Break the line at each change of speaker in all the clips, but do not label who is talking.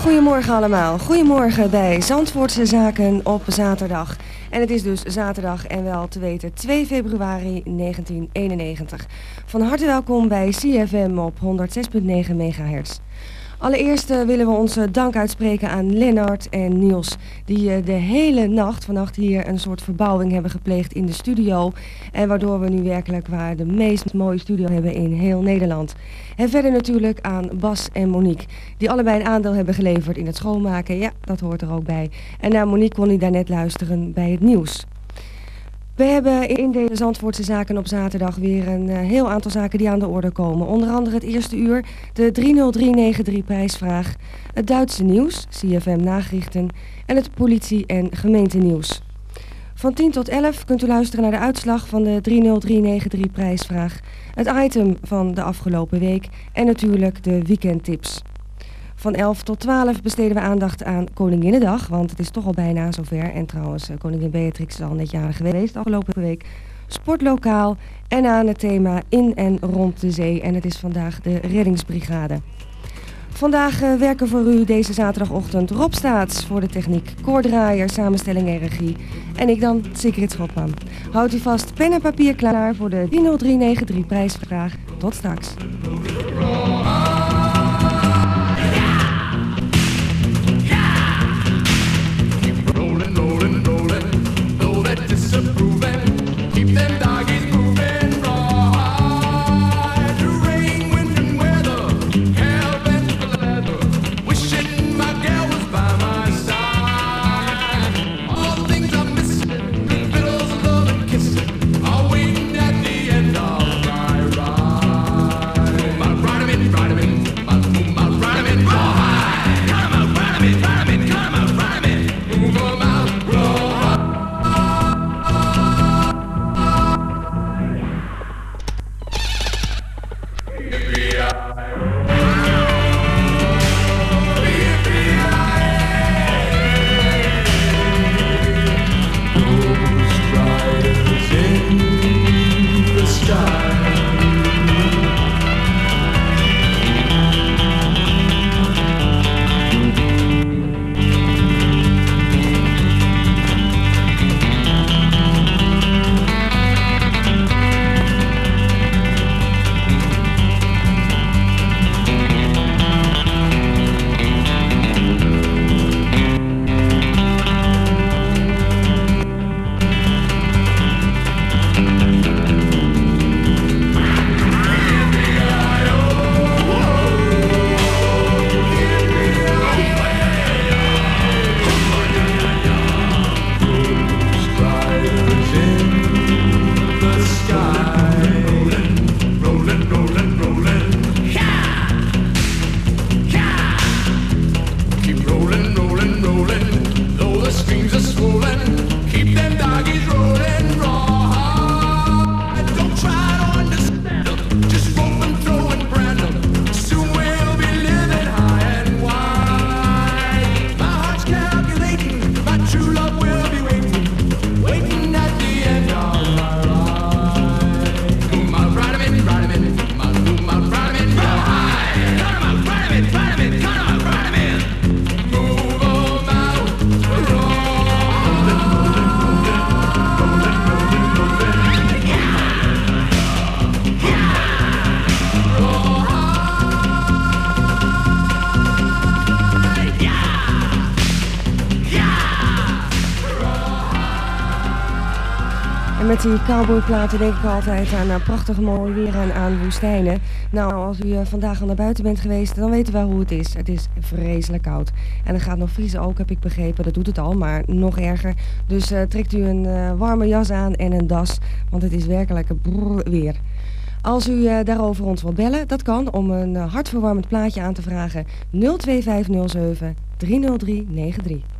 Goedemorgen allemaal. Goedemorgen bij Zandvoortse Zaken op zaterdag. En het is dus zaterdag en wel te weten 2 februari 1991. Van harte welkom bij CFM op 106.9 MHz. Allereerst uh, willen we onze dank uitspreken aan Lennart en Niels... die uh, de hele nacht vannacht hier een soort verbouwing hebben gepleegd in de studio... en waardoor we nu werkelijk waar de meest mooie studio hebben in heel Nederland. En verder natuurlijk aan Bas en Monique... die allebei een aandeel hebben geleverd in het schoonmaken. Ja, dat hoort er ook bij. En naar Monique kon ik daarnet luisteren bij het nieuws. We hebben in deze Zandvoortse Zaken op zaterdag weer een uh, heel aantal zaken die aan de orde komen. Onder andere het eerste uur, de 30393 prijsvraag, het Duitse nieuws, CFM nagerichten en het politie- en gemeentenieuws. Van 10 tot 11 kunt u luisteren naar de uitslag van de 30393 prijsvraag, het item van de afgelopen week en natuurlijk de weekendtips. Van 11 tot 12 besteden we aandacht aan Koninginnedag, want het is toch al bijna zover. En trouwens, eh, koningin Beatrix is al net jaren geweest afgelopen week. Sportlokaal en aan het thema in en rond de zee. En het is vandaag de reddingsbrigade. Vandaag uh, werken voor u deze zaterdagochtend Rob Staats voor de techniek, koordraaier, samenstelling en regie. En ik dan, Sigrid Schotman. Houdt u vast pen en papier klaar voor de 30393 prijsvraag. Tot straks. Die cowboyplaten denk ik altijd aan prachtig mooi weer en aan woestijnen. Nou, als u uh, vandaag al naar buiten bent geweest, dan weten we wel hoe het is. Het is vreselijk koud. En het gaat nog vriezen ook, heb ik begrepen. Dat doet het al, maar nog erger. Dus uh, trekt u een warme jas aan en een das, want het is werkelijk een weer. Als u daarover ons wilt bellen, dat kan om een hartverwarmend plaatje aan te vragen 02507 30393.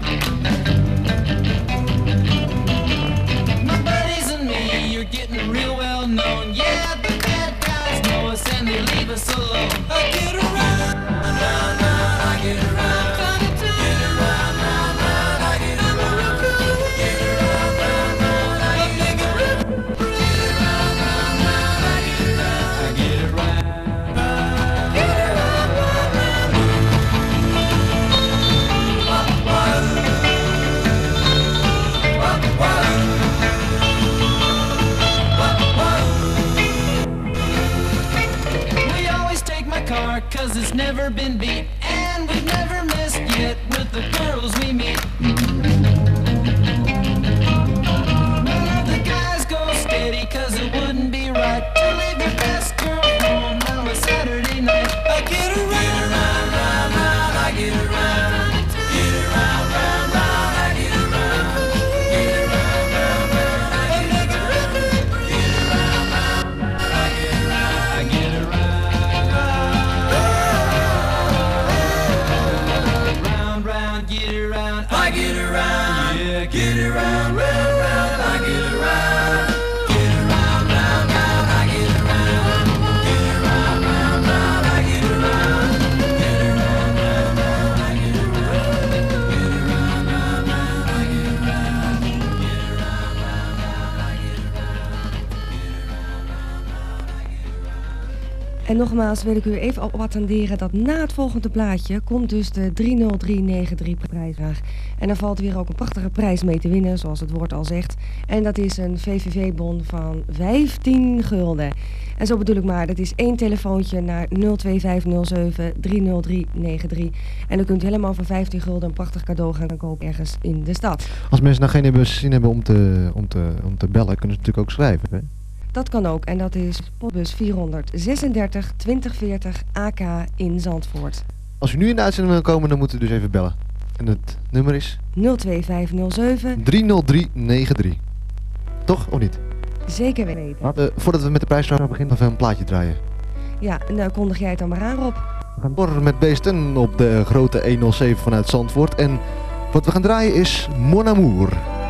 nogmaals wil ik u even op attenderen dat na het volgende plaatje komt dus de 30393 prijsvraag. En er valt weer ook een prachtige prijs mee te winnen, zoals het woord al zegt. En dat is een VVV-bon van 15 gulden. En zo bedoel ik maar, dat is één telefoontje naar 02507 30393. En dan kunt u helemaal voor 15 gulden een prachtig cadeau gaan kopen ergens in de stad.
Als mensen nou geen zin hebben om te, om, te, om te bellen, kunnen ze natuurlijk ook schrijven. Hè?
Dat kan ook en dat is postbus 436 2040 AK in Zandvoort.
Als u nu in de uitzending wil komen, dan moet u dus even bellen. En het nummer is
02507,
30393. Toch, of niet?
zeker weten.
Eh, voordat we met de prijsvraag beginnen, even een plaatje draaien.
Ja, nou kondig jij het dan maar aan Rob.
We gaan door met Beesten op de grote 107 vanuit Zandvoort. En wat we gaan draaien is Mon Amour.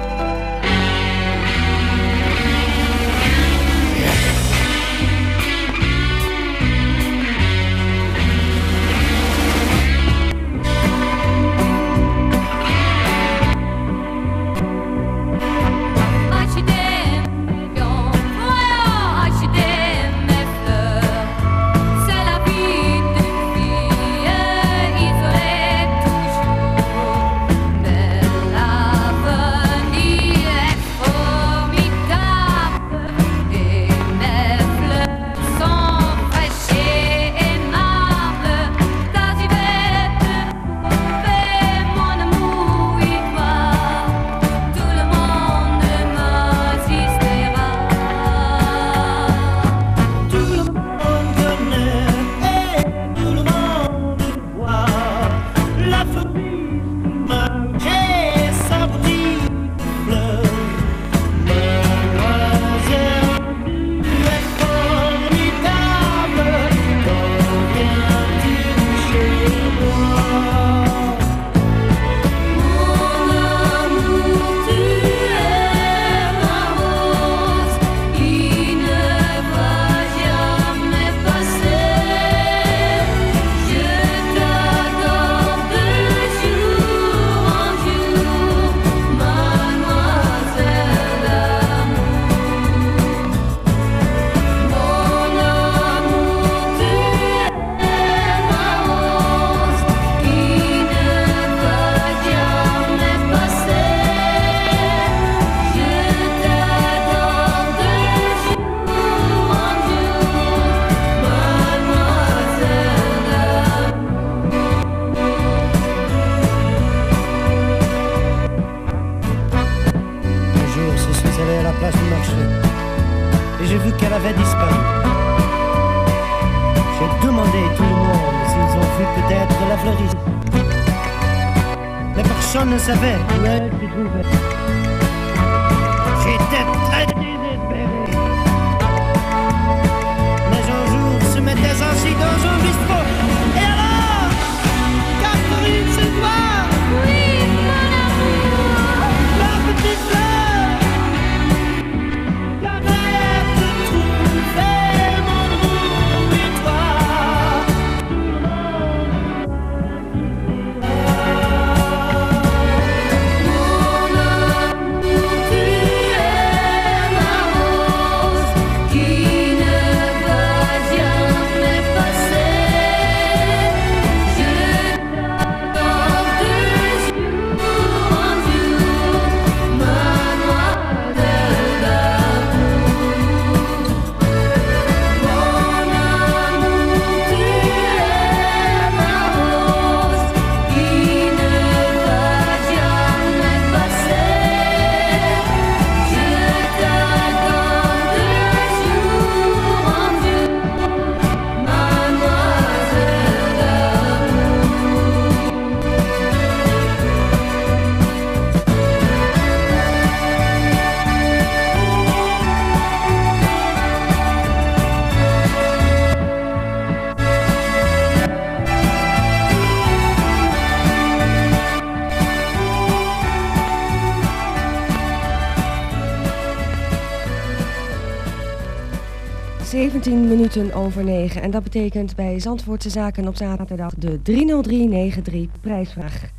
17 minuten over 9. En dat betekent bij Zandvoortse Zaken op zaterdag de 30393 prijsvraag.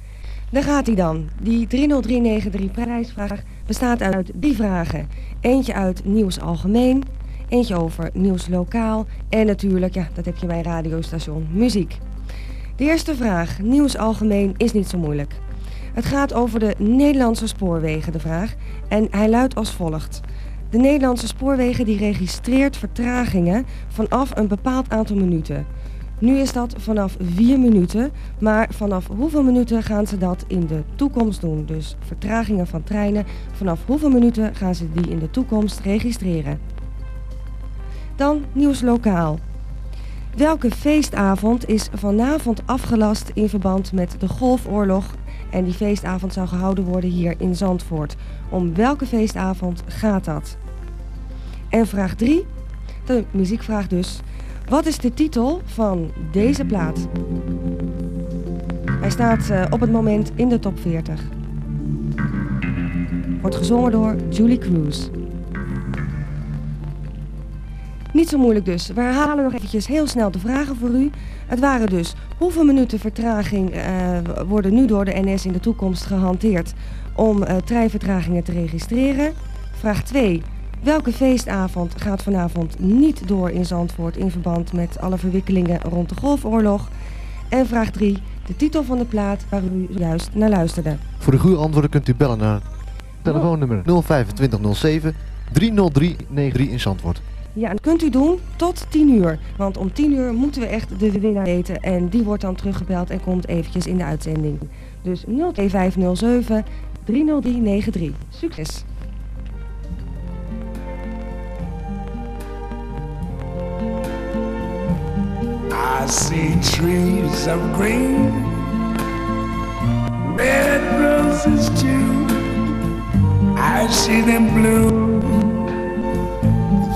Daar gaat hij dan. Die 30393 prijsvraag bestaat uit drie vragen. Eentje uit nieuws algemeen, eentje over nieuws lokaal en natuurlijk, ja, dat heb je bij radiostation muziek. De eerste vraag, nieuws algemeen, is niet zo moeilijk. Het gaat over de Nederlandse spoorwegen, de vraag. En hij luidt als volgt. De Nederlandse spoorwegen die registreert vertragingen vanaf een bepaald aantal minuten. Nu is dat vanaf 4 minuten, maar vanaf hoeveel minuten gaan ze dat in de toekomst doen? Dus vertragingen van treinen, vanaf hoeveel minuten gaan ze die in de toekomst registreren? Dan nieuws lokaal. Welke feestavond is vanavond afgelast in verband met de Golfoorlog? En die feestavond zou gehouden worden hier in Zandvoort. Om welke feestavond gaat dat? En vraag 3, de muziekvraag dus. Wat is de titel van deze plaat? Hij staat eh, op het moment in de top 40. Wordt gezongen door Julie Cruz. Niet zo moeilijk dus. We herhalen nog eventjes heel snel de vragen voor u. Het waren dus hoeveel minuten vertraging eh, worden nu door de NS in de toekomst gehanteerd om eh, treinvertragingen te registreren? Vraag 2. Welke feestavond gaat vanavond niet door in Zandvoort in verband met alle verwikkelingen rond de Golfoorlog? En vraag 3. De titel van de plaat waar u juist naar luisterde.
Voor de goede antwoorden kunt u bellen naar telefoonnummer 02507 30393 in Zandvoort.
Ja, dat kunt u doen tot 10 uur. Want om 10 uur moeten we echt de winnaar weten. En die wordt dan teruggebeld en komt eventjes in de uitzending. Dus 02507 30393. Succes!
I see trees of green, red roses too. I see them bloom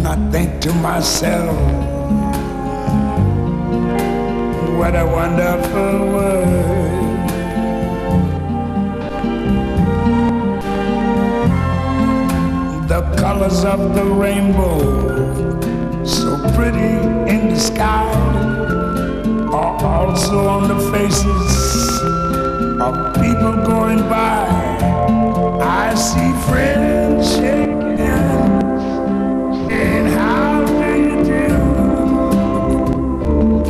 and I think to myself, what a wonderful world. The colors of the rainbow, so pretty in the sky are also on the faces of people going by. I see friends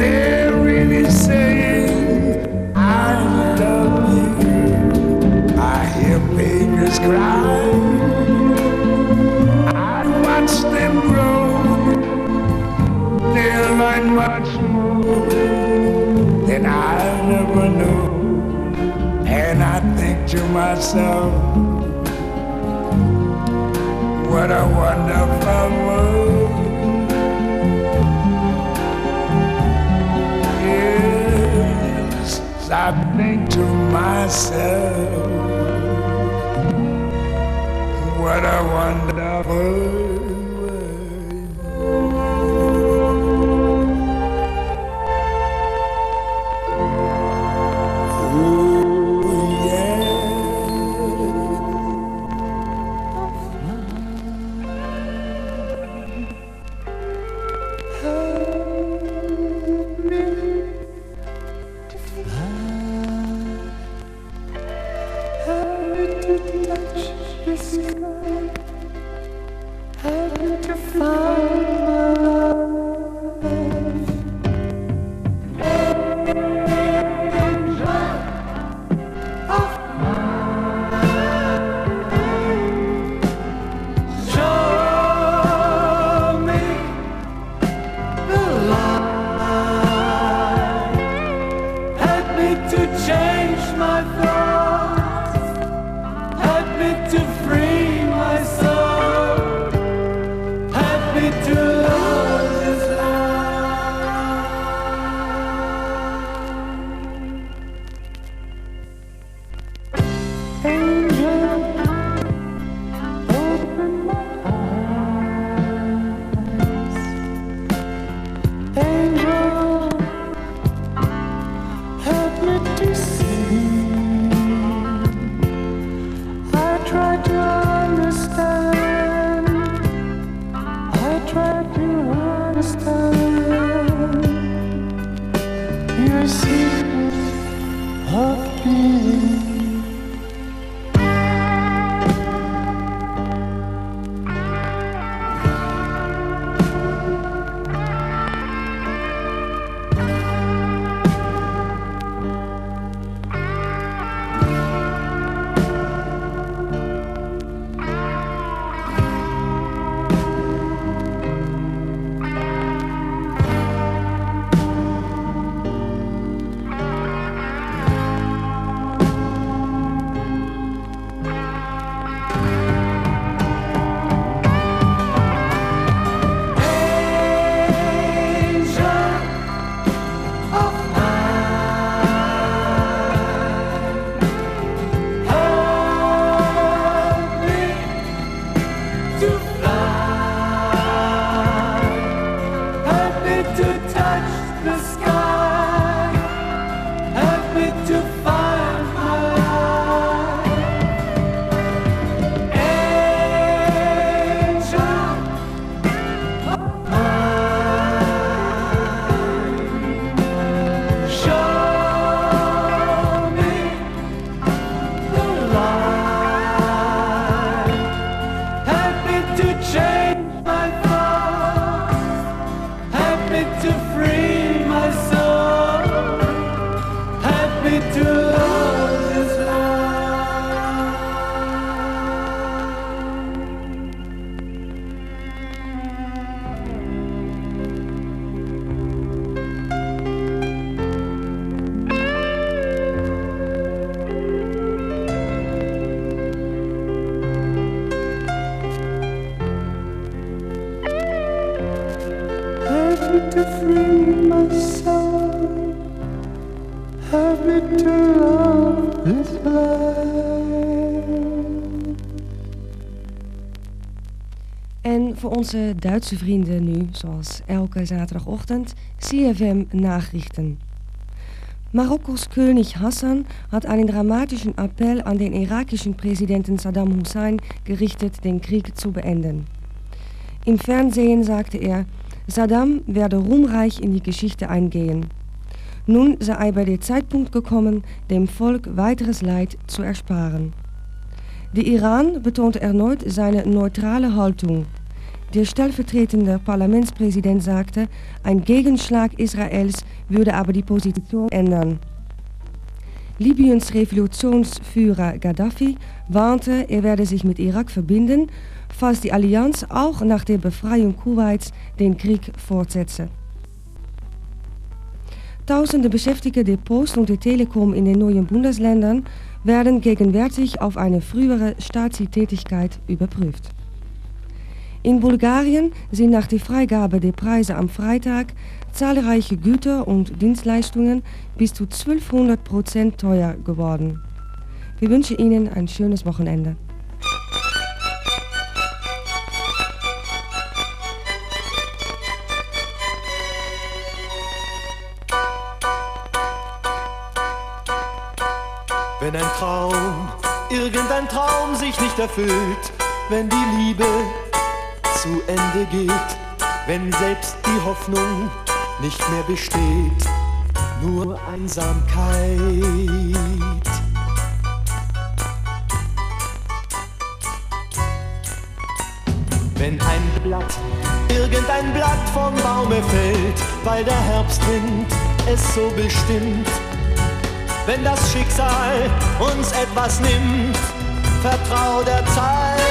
They're really saying, I love you. I hear babies cry. I watch them grow. Learn much more than I never knew. And I think to myself, what a wonderful world. I think to myself, what a wonderful
Happy to love this.
En voor onze Duitse vrienden nu, zoals elke zaterdagochtend, CFM Nachrichten. Marokkos König Hassan hat einen dramatischen Appell an den irakischen Präsidenten Saddam Hussein gerichtet, den Krieg zu beenden. Im Fernsehen sagte er, Saddam werde ruhmreich in die Geschichte eingehen. Nun sei aber der Zeitpunkt gekommen, dem Volk weiteres Leid zu ersparen. Der Iran betonte erneut seine neutrale Haltung. Der stellvertretende Parlamentspräsident sagte, ein Gegenschlag Israels würde aber die Position ändern. Libyens Revolutionsführer Gaddafi warnte, er werde sich mit Irak verbinden, falls die Allianz auch nach der Befreiung Kuwaits den Krieg fortsetze. Tausende Beschäftigte der Post und der Telekom in den neuen Bundesländern werden gegenwärtig auf eine frühere Staatstätigkeit überprüft. In Bulgarien sind nach der Freigabe der Preise am Freitag zahlreiche Güter und Dienstleistungen bis zu 1200 Prozent teuer geworden. Wir wünschen Ihnen ein schönes Wochenende.
Wenn ein Traum, irgendein Traum sich nicht erfüllt, wenn die Liebe zu Ende geht, wenn selbst die Hoffnung nicht mehr besteht, nur Einsamkeit. Wenn ein Blatt, irgendein Blatt vom Baume fällt, weil der Herbstwind es so bestimmt, wenn das Schicksal uns etwas nimmt, vertrau der Zeit.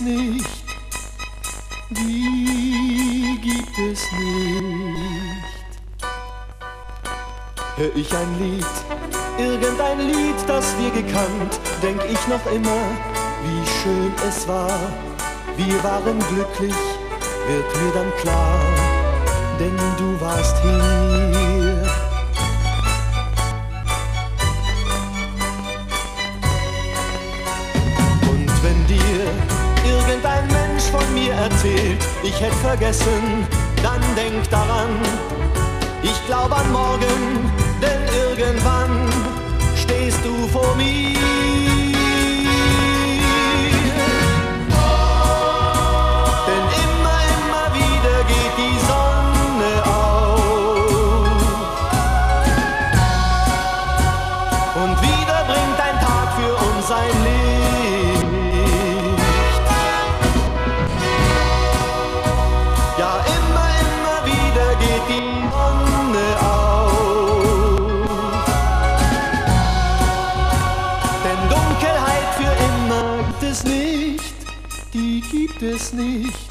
Nicht, die gibt es nicht. Hör ich ein Lied, irgendein Lied, das wir gekannt, denk ich noch immer, wie schön es war. Wir waren glücklich, wird mir dann klar.
denn du warst hier. Erzählt, ich hätte vergessen, dann denk daran, ich glaub an morgen, denn irgendwann stehst du vor mir. Es nicht,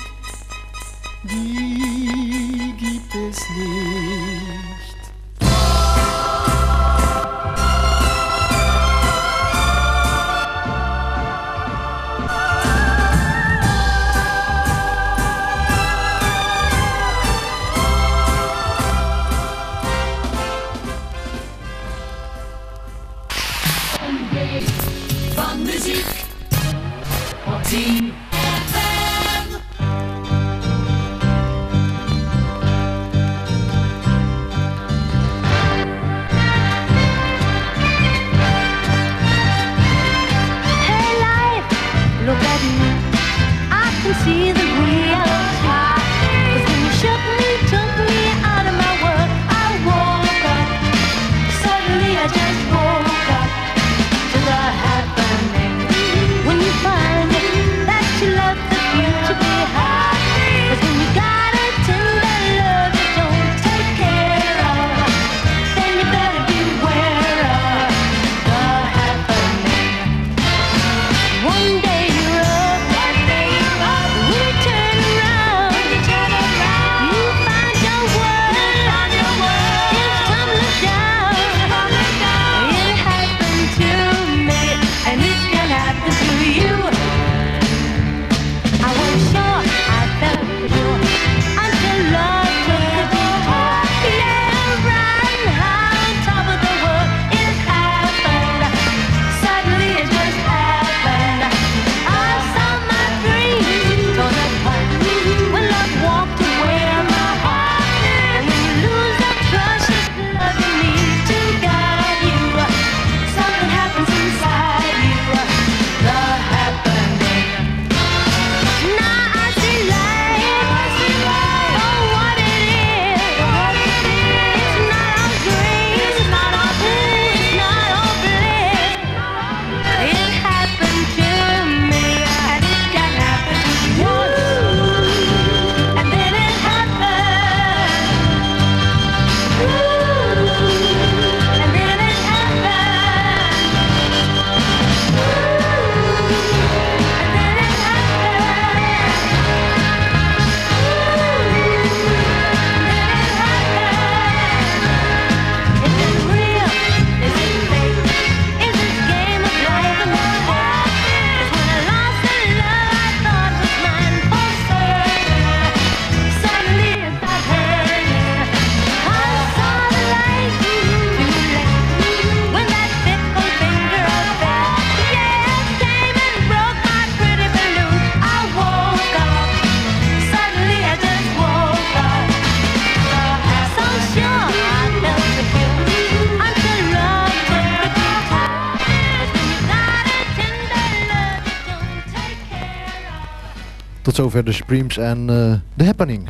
Zover de Supremes en eh The Happening.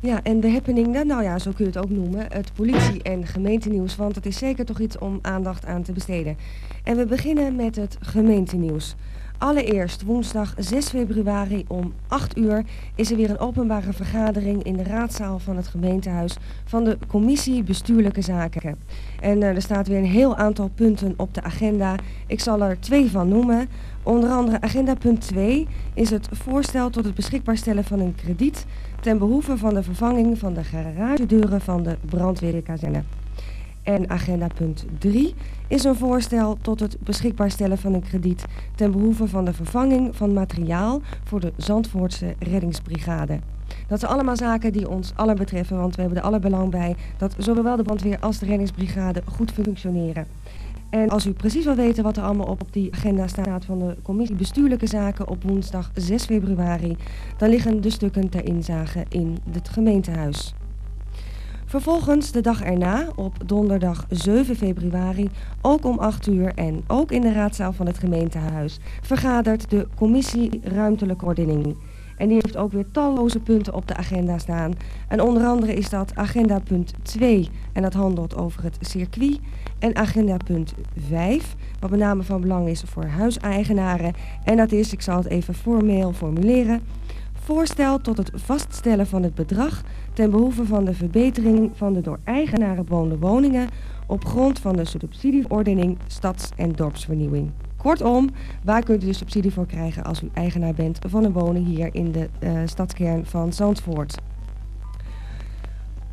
Ja, en de happening, nou, nou ja, zo kun je het ook noemen, het politie- en gemeentenieuws, want het is zeker toch iets om aandacht aan te besteden. En we beginnen met het gemeentenieuws. Allereerst woensdag 6 februari om 8 uur is er weer een openbare vergadering in de raadzaal van het gemeentehuis van de Commissie Bestuurlijke Zaken. En eh, er staat weer een heel aantal punten op de agenda. Ik zal er twee van noemen. Onder andere agenda punt 2 is het voorstel tot het beschikbaar stellen van een krediet ten behoeve van de vervanging van de garagedeuren van de brandweerkazerne. En agenda punt 3 is een voorstel tot het beschikbaar stellen van een krediet ten behoeve van de vervanging van materiaal voor de Zandvoortse reddingsbrigade. Dat zijn allemaal zaken die ons allen betreffen, want we hebben er alle belang bij dat zowel de brandweer als de reddingsbrigade goed functioneren. En als u precies wil weten wat er allemaal op die agenda staat van de commissie bestuurlijke zaken op woensdag 6 februari, dan liggen de stukken ter inzage in het gemeentehuis. Vervolgens de dag erna, op donderdag 7 februari, ook om 8 uur en ook in de raadzaal van het gemeentehuis, vergadert de commissie Ruimtelijke Ordening. En die heeft ook weer talloze punten op de agenda staan. En onder andere is dat agenda punt 2 en dat handelt over het circuit. En agenda punt 5, wat met name van belang is voor huiseigenaren. En dat is, ik zal het even formeel formuleren, voorstel tot het vaststellen van het bedrag ten behoeve van de verbetering van de door eigenaren bewoonde woningen op grond van de subsidieverordening stads- en dorpsvernieuwing. Kortom, waar kunt u de subsidie voor krijgen als u eigenaar bent van een woning hier in de eh, stadskern van Zandvoort?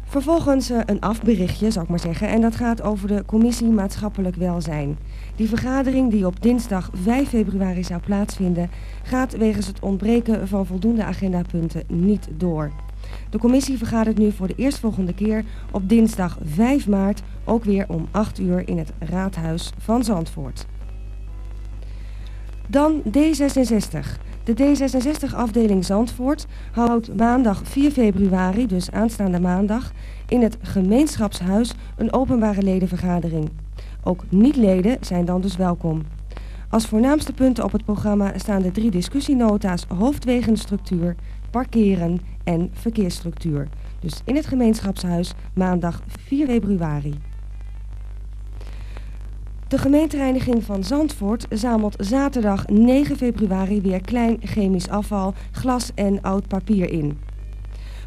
Vervolgens eh, een afberichtje, zou ik maar zeggen, en dat gaat over de Commissie Maatschappelijk Welzijn. Die vergadering die op dinsdag 5 februari zou plaatsvinden, gaat wegens het ontbreken van voldoende agendapunten niet door. De commissie vergadert nu voor de eerstvolgende keer op dinsdag 5 maart, ook weer om 8 uur in het Raadhuis van Zandvoort. Dan D66. De D66-afdeling Zandvoort houdt maandag 4 februari, dus aanstaande maandag, in het gemeenschapshuis een openbare ledenvergadering. Ook niet-leden zijn dan dus welkom. Als voornaamste punten op het programma staan de drie discussienota's hoofdwegenstructuur, parkeren en verkeersstructuur. Dus in het gemeenschapshuis maandag 4 februari. De gemeentereiniging van Zandvoort zamelt zaterdag 9 februari weer klein chemisch afval, glas en oud papier in.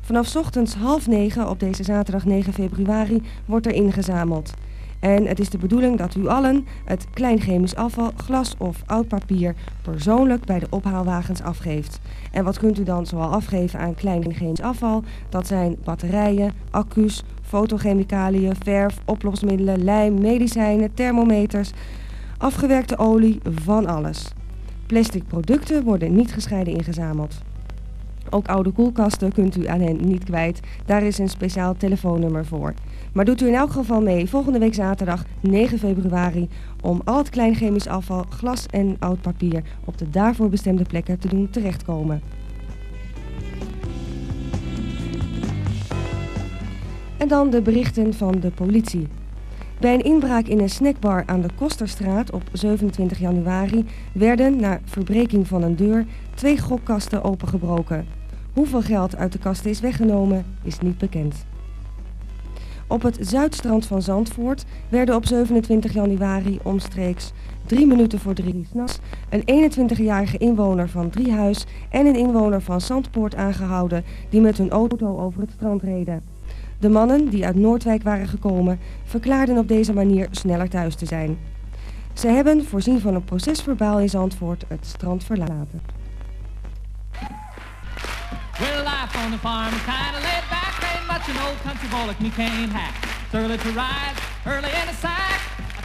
Vanaf ochtends half negen op deze zaterdag 9 februari wordt er ingezameld. En het is de bedoeling dat u allen het klein chemisch afval, glas of oud papier persoonlijk bij de ophaalwagens afgeeft. En wat kunt u dan zoal afgeven aan klein chemisch afval? Dat zijn batterijen, accu's, fotochemicaliën, verf, oplosmiddelen, lijm, medicijnen, thermometers, afgewerkte olie, van alles. Plastic producten worden niet gescheiden ingezameld. Ook oude koelkasten kunt u aan hen niet kwijt. Daar is een speciaal telefoonnummer voor. Maar doet u in elk geval mee volgende week zaterdag 9 februari om al het klein chemisch afval, glas en oud papier op de daarvoor bestemde plekken te doen terechtkomen. En dan de berichten van de politie. Bij een inbraak in een snackbar aan de Kosterstraat op 27 januari werden, na verbreking van een deur, twee gokkasten opengebroken. Hoeveel geld uit de kasten is weggenomen, is niet bekend. Op het zuidstrand van Zandvoort werden op 27 januari omstreeks drie minuten voor drie s'nachts een 21-jarige inwoner van Driehuis en een inwoner van Zandpoort aangehouden die met hun auto over het strand reden. De mannen, die uit Noordwijk waren gekomen, verklaarden op deze manier sneller thuis te zijn. Ze hebben, voorzien van een procesverbaal in Zandvoort, het strand verlaten.
Well, life on the farm back. Ain't much an old country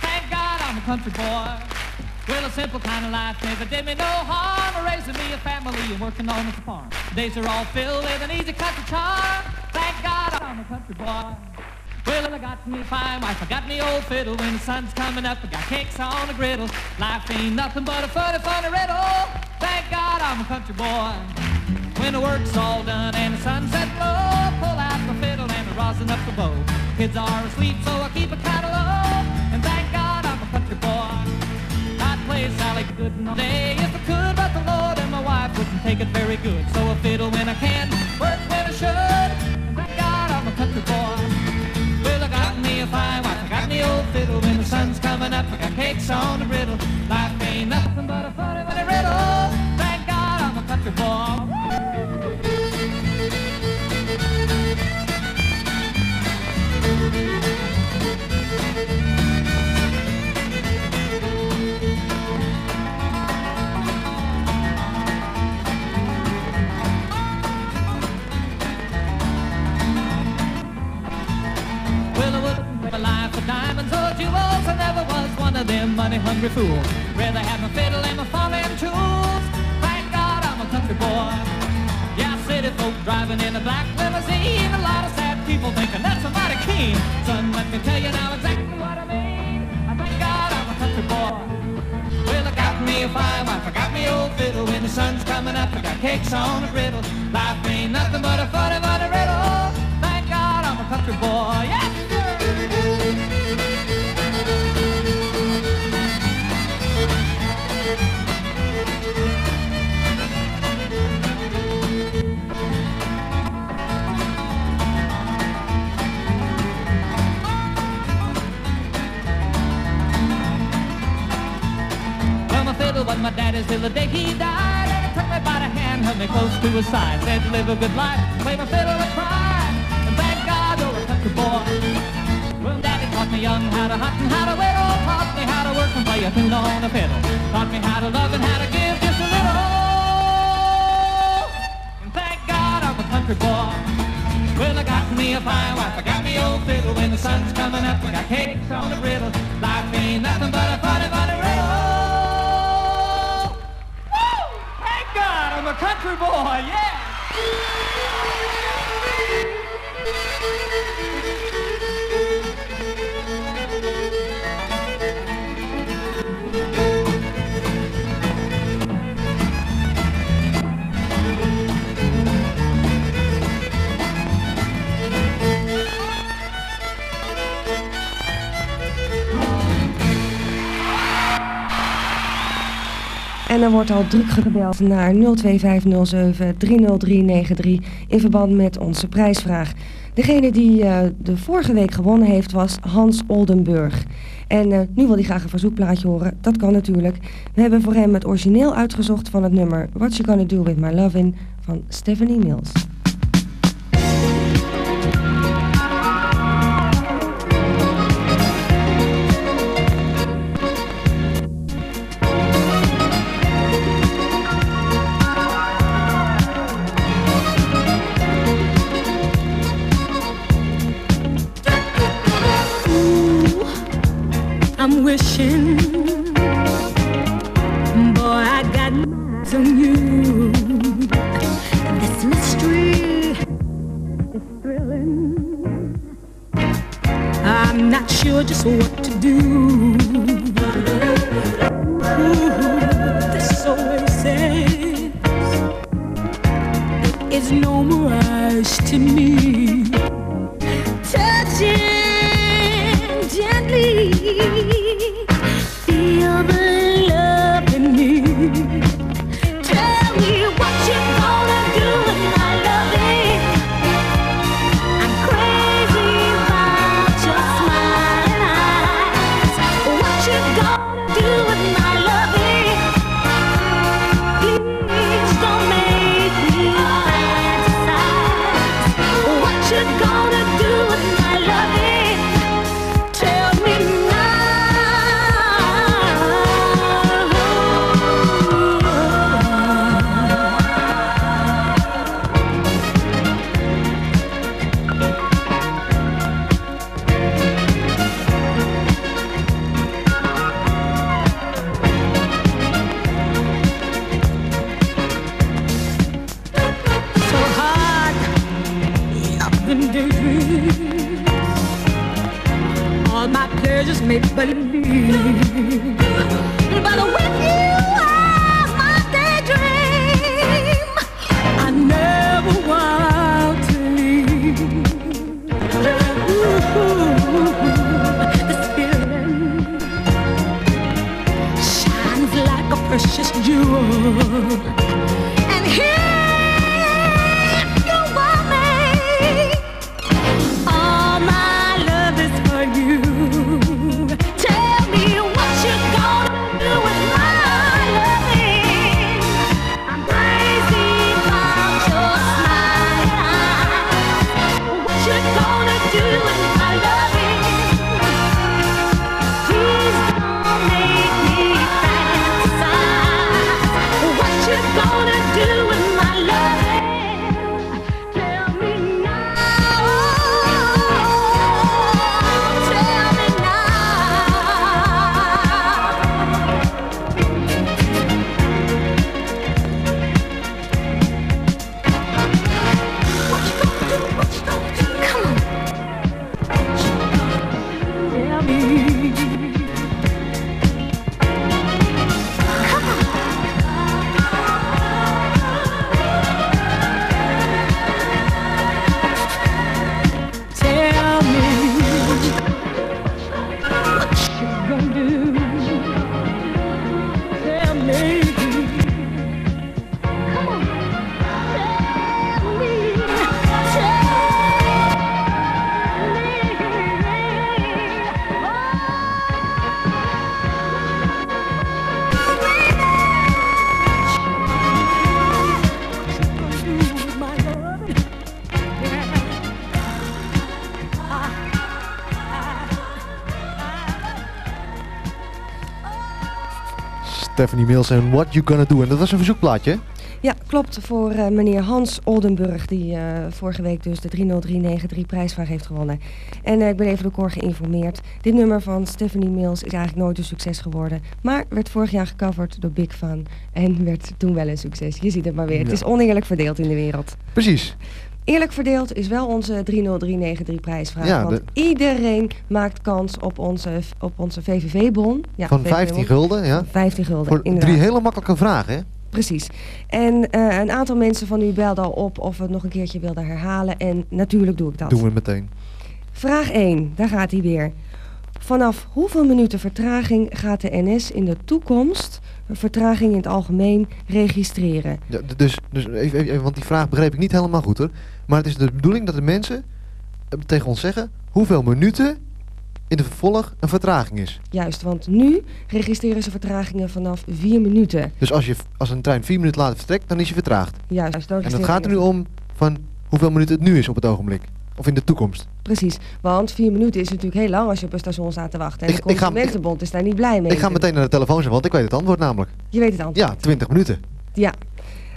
thank God I'm a country boy. Well, a simple kind of life never did me no harm. Raising me a family and working on the farm. Days are all filled with an easy country charm. Thank God I'm a country boy. Well, I got me a fine wife, I got me old fiddle. When the sun's coming up, I got cakes on the griddle. Life ain't nothing but a funny, funny riddle. Thank God I'm a country boy. When the work's all done and the sunset low, pull out the fiddle and the rosin up the bow. Kids are asleep, so I keep a low. And thank God I'm a country boy. Play Sally good all day if I could, but the Lord and my wife wouldn't take it very good. So I fiddle when I can, work when I should. Thank God I'm a country boy. Well, I got me a fine wife, I got me old fiddle. When the sun's coming up, I got cakes on the griddle. I was one of them money-hungry fools. Rather have my fiddle and my farming tools. Thank God I'm a country boy. Yeah, city folk driving in a black limousine. A lot of sad people thinking that's a mighty keen. Son, let me tell you now exactly what I mean. I thank God I'm a country boy. Well, I got me a fine wife, I got me old fiddle. When the sun's coming up, I got cakes on a griddle. Life ain't nothing but a funny, funny riddle. Thank God I'm a country boy. Yes, was my daddy's till the day he died. And he took me by the hand, held me close to his side. Said, live a good life, play my fiddle and cry. And thank God you're a country boy. Well, daddy taught me young how to hunt and how to whittle. Taught me how to work and play a tune on a fiddle. Taught me how to love and how to give just a little. And thank God I'm a country boy. Well, I got me a fine wife, I got me old fiddle. When the sun's coming up, I got cakes on the griddle. Life ain't nothing but a funny, funny I'm a country boy, yeah!
Er wordt al druk gebeld naar 02507 30393 in verband met onze prijsvraag. Degene die eh, de vorige week gewonnen heeft was Hans Oldenburg. En eh, nu wil hij graag een verzoekplaatje horen. Dat kan natuurlijk. We hebben voor hem het origineel uitgezocht van het nummer What You Gonna Do With My Lovin' van Stephanie Mills.
Sure just what to do. Ooh, this oasis is no mirage to me.
Stephanie Mills en What You Gonna Do. En dat was een verzoekplaatje?
Ja, klopt. Voor eh, meneer Hans Oldenburg, die eh, vorige week dus de 30393 prijsvraag heeft gewonnen. En eh, ik ben even door Cor geïnformeerd. Dit nummer van Stephanie Mills is eigenlijk nooit een succes geworden. Maar werd vorig jaar gecoverd door Big Fun. En werd toen wel een succes. Je ziet het maar weer. Het is oneerlijk verdeeld in de wereld.
Precies.
Eerlijk verdeeld is wel onze 30393 prijsvraag.
Ja,
want
de-
iedereen maakt kans op onze, op onze VVV-bon. Ja,
Van
VVV-bon.
15 gulden, ja.
15 gulden,
Voor
inderdaad.
drie hele makkelijke vragen, hè?
Precies. En eh, een aantal mensen van u belden al op of we het nog een keertje wilden herhalen. En natuurlijk doe ik dat.
Doen we meteen.
Vraag 1, daar gaat hij weer. Vanaf hoeveel minuten vertraging gaat de NS in de toekomst, vertraging in het algemeen, registreren?
Ja, dus, dus even, want die vraag begreep ik niet helemaal goed hoor. Maar het is de bedoeling dat de mensen eh, tegen ons zeggen hoeveel minuten in de vervolg een vertraging is.
Juist, want nu registreren ze vertragingen vanaf 4 minuten.
Dus als, je, als een trein vier minuten later vertrekt, dan is je vertraagd.
Juist, dan
En het gaat er nu om van hoeveel minuten het nu is op het ogenblik. Of in de toekomst.
Precies, want 4 minuten is natuurlijk heel lang als je op een station staat te wachten. En
Ik-
de Consumentenbond is daar niet blij mee.
ik ga meteen naar de telefoon zetten, want ik weet het antwoord namelijk.
Je weet het antwoord.
Ja, 20 minuten.
Ja,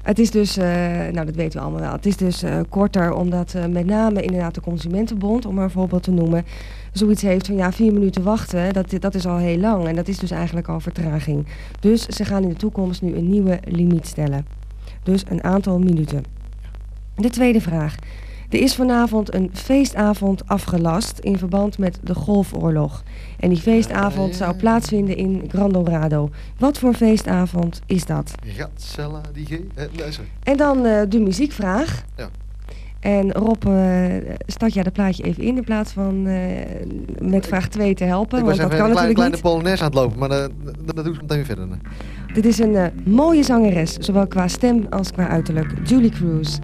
het is dus, eh, nou dat weten we allemaal wel, het is dus eh, korter omdat eh, met name inderdaad de Consumentenbond, om maar een voorbeeld te noemen, zoiets heeft van ja, vier minuten wachten, dat, dat is al heel lang en dat is dus eigenlijk al vertraging. Dus ze gaan in de toekomst nu een nieuwe limiet stellen. Dus een aantal minuten. De tweede vraag. Er is vanavond een feestavond afgelast in verband met de Golfoorlog. En die feestavond
ja.
zou plaatsvinden in Gran Dorado. Wat voor feestavond is dat?
Gatsella, die G. Eh, nee.
En dan eh, de muziekvraag.
Ja.
En Rob, eh start jij dat plaatje even in in plaats van eh, met vraag 2 te helpen.
ik
want dat kan
een kleine, polonaise aan het lopen, maar dat, dat doe ik meteen weer verder.
Dit is een mooie zangeres, zowel qua stem als qua uiterlijk. Julie Cruz.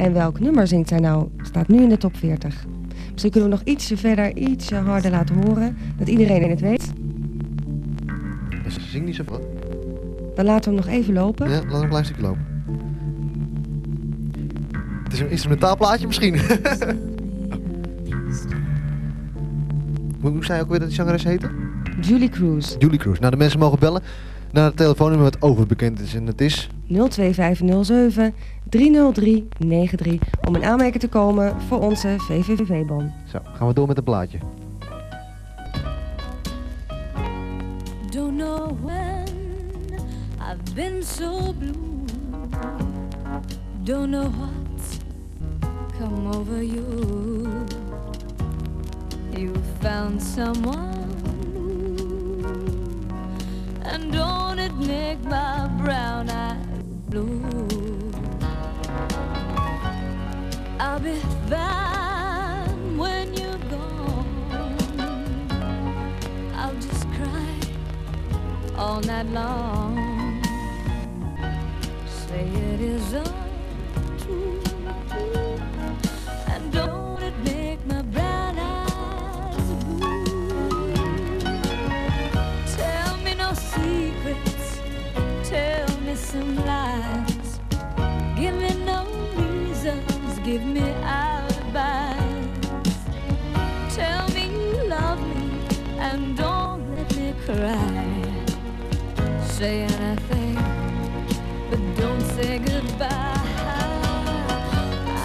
En welk nummer zingt zij nou? Staat nu in de top 40. Misschien kunnen we nog ietsje verder, ietsje harder laten horen. Dat iedereen het weet.
Dus zing niet zo wat.
Dan laten we hem nog even lopen.
Ja, laat een klein stukje lopen. Het is een instrumentaal plaatje misschien. hoe, hoe zei je ook weer dat die zangeres heette?
Julie Cruz.
Julie Cruz. Nou, de mensen mogen bellen naar het telefoonnummer wat overbekend is. En het is
02507 30393 om in aanmerking te komen voor onze VVV-bon.
Zo, gaan we door met een plaatje.
Don't know when I've been so blue. Don't know what's come over you. You found someone. And don't it make my brown eyes blue? I'll be fine when you're gone. I'll just cry all night long. Say it is untrue. Some lies. Give me no reasons, give me alibis. Tell me you love me and don't let me cry. Say anything, but don't say goodbye.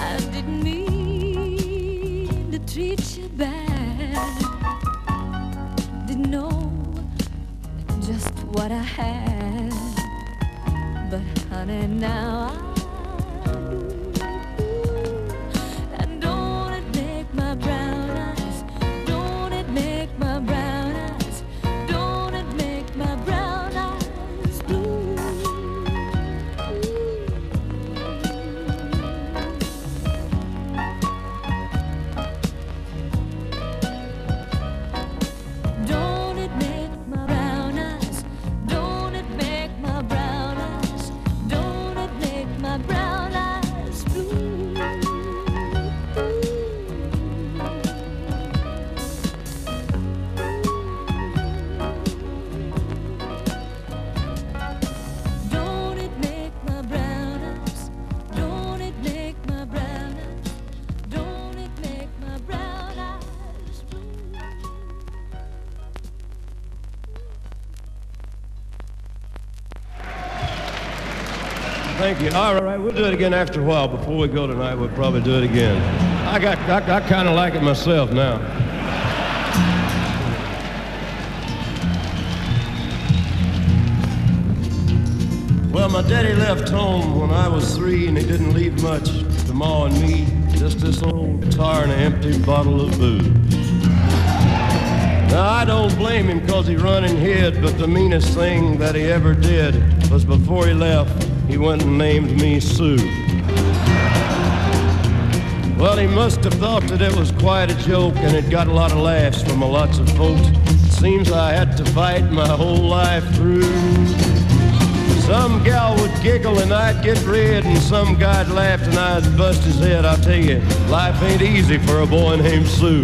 I didn't mean to treat you bad. Didn't know just what I had. But honey, now I
Thank you. All right, we'll do it again after a while. Before we go tonight, we'll probably do it again. I got, I, I kind of like it myself now. Well, my daddy left home when I was three, and he didn't leave much to Ma and me. Just this old guitar and an empty bottle of booze. Now, I don't blame him because he run and hid, but the meanest thing that he ever did was before he left, he went and named me Sue. Well, he must have thought that it was quite a joke, and it got a lot of laughs from a lots of folks. Seems I had to fight my whole life through. Some gal would giggle and I'd get red, and some guy'd laugh and I'd bust his head. I'll tell you, life ain't easy for a boy named Sue.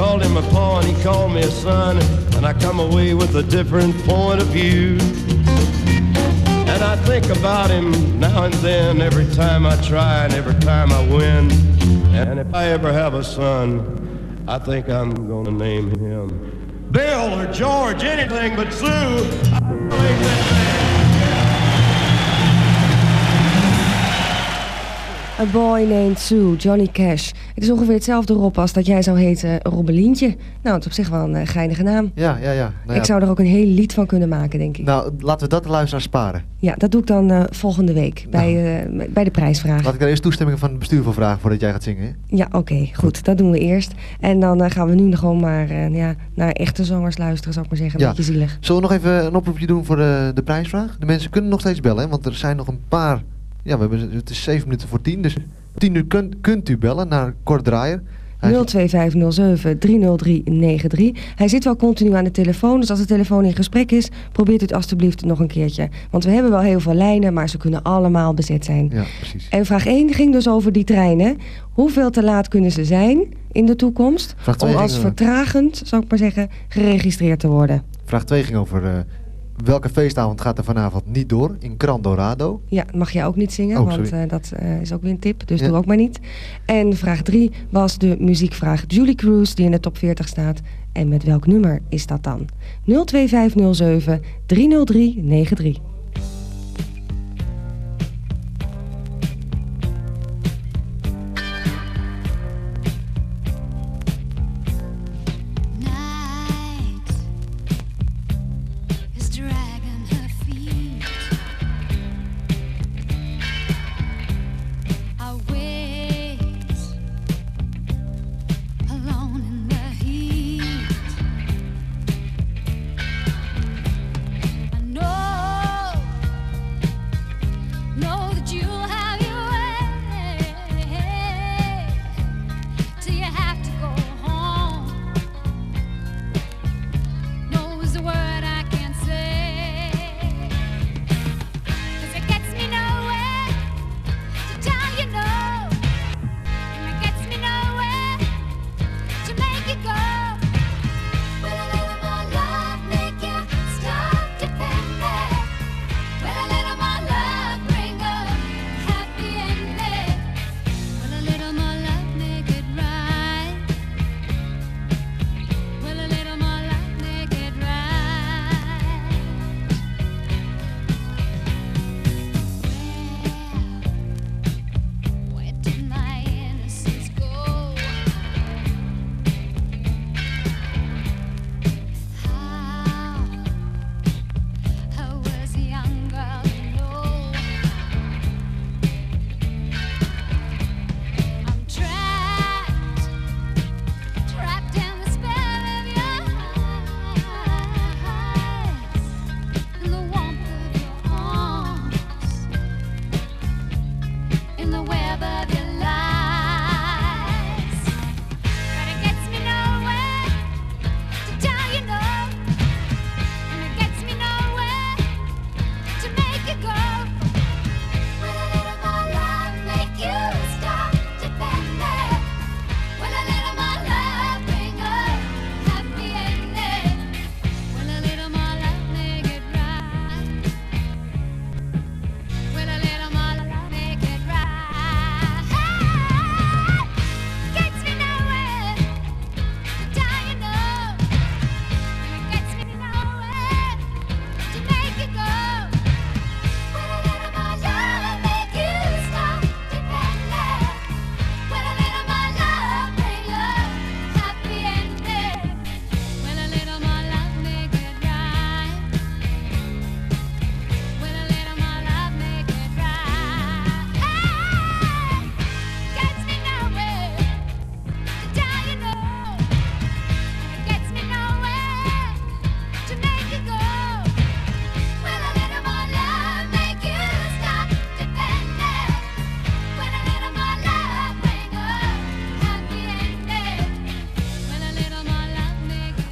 called him a paw and he called me a son, and I come away with a different point of view. And I think about him now and then, every time I try and every time I win. And if I ever have a son, I think I'm gonna name him Bill or George, anything but Sue.
A Boy Named Sue, Johnny Cash. Het is ongeveer hetzelfde Rob als dat jij zou heten Robbelientje. Nou, het is op zich wel een eh, geinige naam.
Ja, ja, ja. Nou ja,
Ik zou er ook een heel lied van kunnen maken, denk ik.
Nou, laten we dat de luisteraar sparen.
Ja, dat doe ik dan eh, volgende week bij, eh, bij de prijsvraag.
Laat ik daar eerst toestemming van het bestuur voor vragen voordat jij gaat zingen. hè?
Ja, oké, goed. Dat doen we eerst. En dan gaan we nu gewoon maar ja, naar echte zangers luisteren, zou ik maar zeggen. Een
Ja.
beetje zielig.
Zullen we nog even een oproepje doen voor de, de prijsvraag? De mensen kunnen nog steeds bellen, hè, want er zijn nog een paar... Ja, we hebben, het is zeven minuten voor tien, dus tien uur kunt, kunt u bellen naar Kort Draaier. Hij is-
02507 30393. Hij zit wel continu aan de telefoon, dus als de telefoon in gesprek is, probeert u het alstublieft nog een keertje. Want we hebben wel heel veel lijnen, maar ze kunnen allemaal bezet zijn.
Ja, precies.
En vraag 1 ging dus over die treinen. Hoeveel te laat kunnen ze zijn in de toekomst om als vertragend, zou ik maar zeggen, geregistreerd te worden?
Vraag 2 ging over eh, welke feestavond gaat er vanavond niet door in Gran Dorado.
Ja, mag jij ook niet zingen,
Oh,
want eh, dat eh, is ook weer een tip, dus
Ja.
doe ook maar niet. En vraag 3 was de muziekvraag Julie Cruise, die in de top 40 staat. En met welk nummer is dat dan? 02507 30393.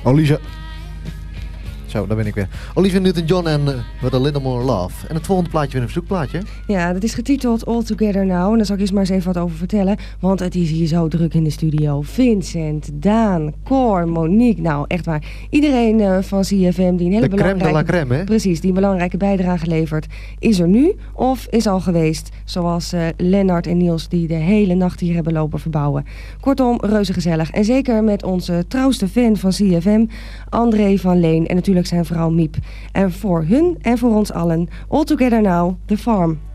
Olija Zo, daar ben ik weer. Olivia Newton-John en uh, With a Little More Love. En het volgende plaatje weer een verzoekplaatje.
Ja, dat is getiteld All Together Now. En daar zal ik eens maar eens even wat over vertellen. Want het is hier zo druk in de studio. Vincent, Daan, Cor, Monique. Nou, echt waar. Iedereen eh, van CFM die een hele
De crème de la
belangrijke...
crème, hè?
Precies, die een belangrijke bijdrage levert. Is er nu of is al geweest. Zoals eh Lennart en Niels die de hele nacht hier hebben lopen verbouwen. Kortom, reuze gezellig. En zeker met onze trouwste fan van CFM, André van Leen. En natuurlijk zijn vrouw Miep. En voor hun en voor ons allen, All Together Now, The Farm.